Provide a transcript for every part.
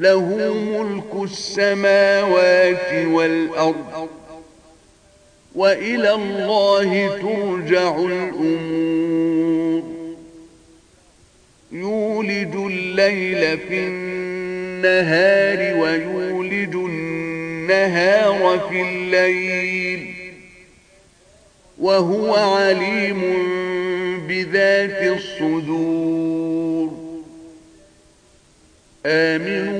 له ملك السماوات والأرض وإلى الله ترجع الأمور. يولد الليل في النهار ويولد النهار في الليل وهو عليم بذات الصدور. آمنوا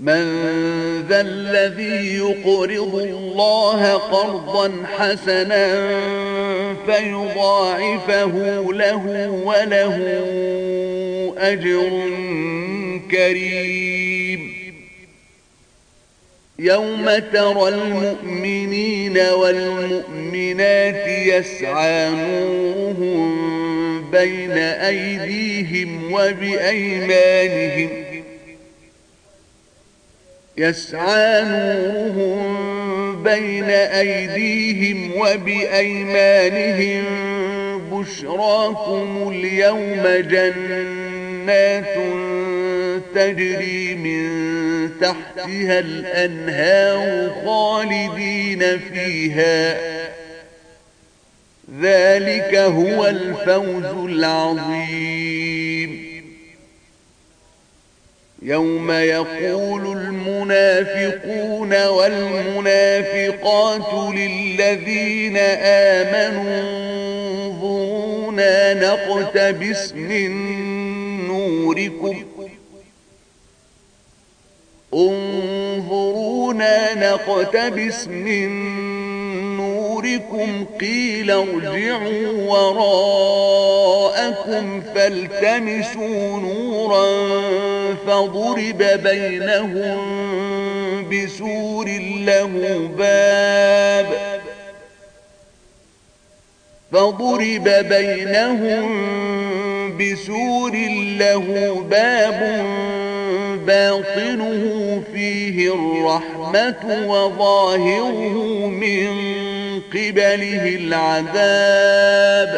من ذا الذي يقرض الله قرضا حسنا فيضاعفه له وله أجر كريم. يوم ترى المؤمنين والمؤمنات يسعى نورهم بين أيديهم وبأيمانهم يسعى نورهم بين أيديهم وبأيمانهم بشراكم اليوم جنات تجري من تحتها الأنهار خالدين فيها ذلك هو الفوز العظيم يوم يقول المنافقون والمنافقات للذين آمنوا انظرونا نقتبس من نوركم. انظرونا نقتبس من نوركم قيل ارجعوا وراءكم فالتمسوا نوراً فضرب بينهم بسور له باب فضرب بينهم بسور له باب باطنه فيه الرحمة وظاهره من قبله العذاب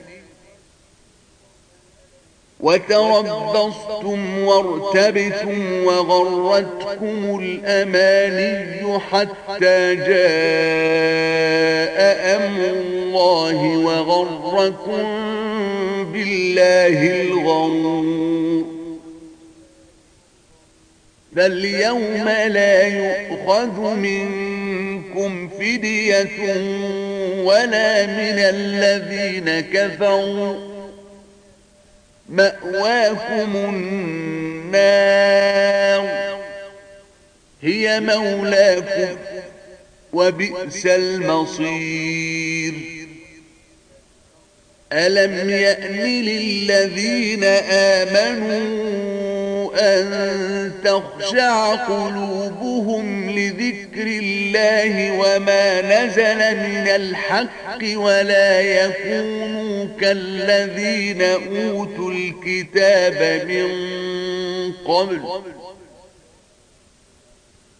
وتربصتم وارتبتم وغرتكم الأماني حتى جاء أمر الله وغركم بالله الغرور. فاليوم لا يؤخذ منكم فدية ولا من الذين كفروا. مأواكم النار. هي مولاكم وبئس المصير. ألم يأمل الذين آمنوا أن تخشع قلوبهم لذكر الله وما نزل من الحق ولا يكونوا كالذين أوتوا الكتاب من قبل.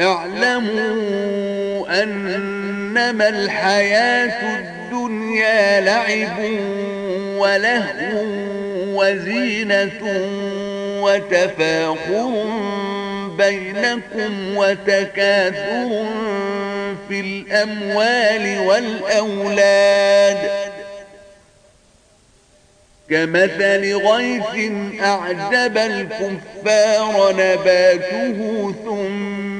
اعلموا أنما الحياة الدنيا لعب ولهو وزينة وتفاخر بينكم وتكاثر في الأموال والأولاد كمثل غيث أعجب الكفار نباته ثم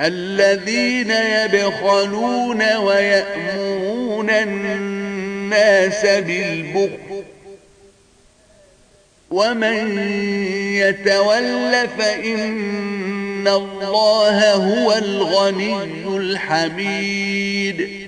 الذين يبخلون ويأمون الناس بالبخل ومن يتول فإن الله هو الغني الحميد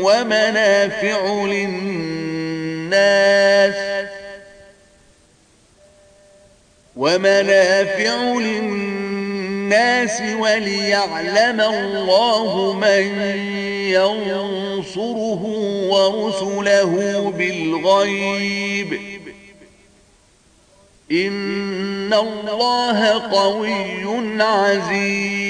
ومنافع للناس ومنافع للناس وليعلم الله من ينصره ورسله بالغيب إن الله قوي عزيز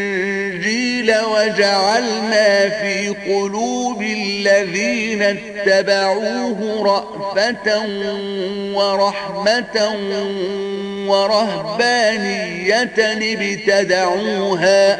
الإنجيل وجعلنا في قلوب الذين اتبعوه رأفة ورحمة ورهبانية ابتدعوها